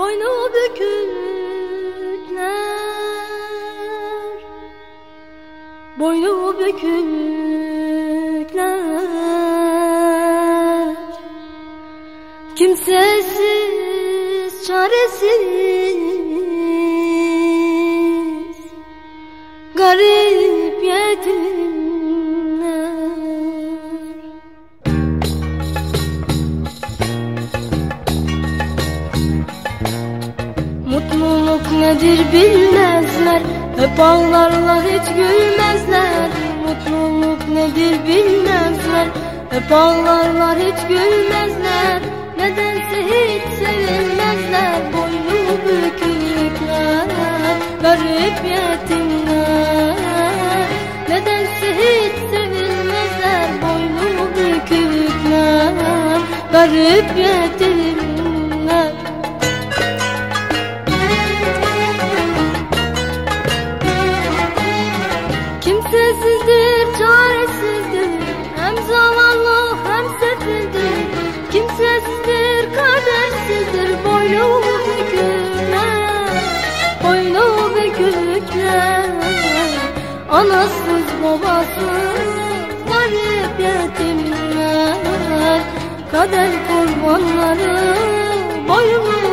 boynu bükükler. Boynu bükükler. Kimsesiz, çaresiz. Garip yetimler nedir bilmezler. Hep ağlarlar hiç gülmezler. Mutluluk nedir bilmezler. Hep ağlarlar hiç gülmezler. Nedense hiç sevilmezler Boynu bükükler Garip yetimler. Nedense hiç sevilmezler Boynu bükükler Garip yetimler Anasız babasız Garip yetimler Kader kurbanları Boynu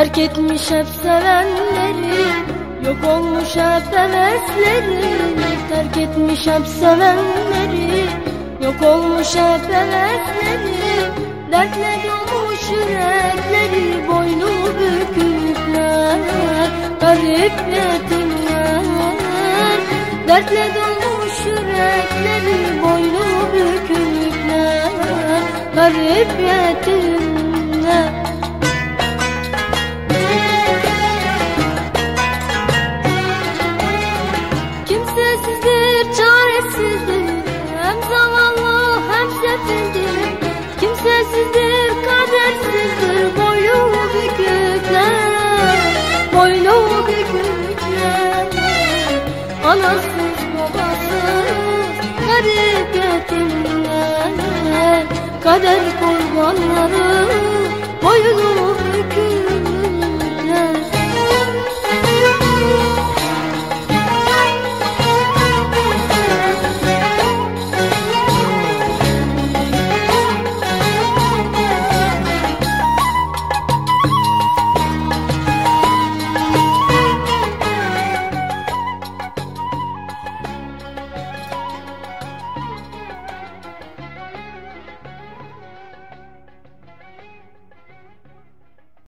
Terk etmiş hep sevenleri Yok olmuş hep hevesleri. Terk etmiş hep sevenleri Yok olmuş hep hevesleri. Dertle dolmuş yürekleri Boynu bükükler Garip yetimler Dertle dolmuş yürekleri Boynu bükükler Garip yetimler Anasız babasız Garip yetimler Kader kurbanları Boynu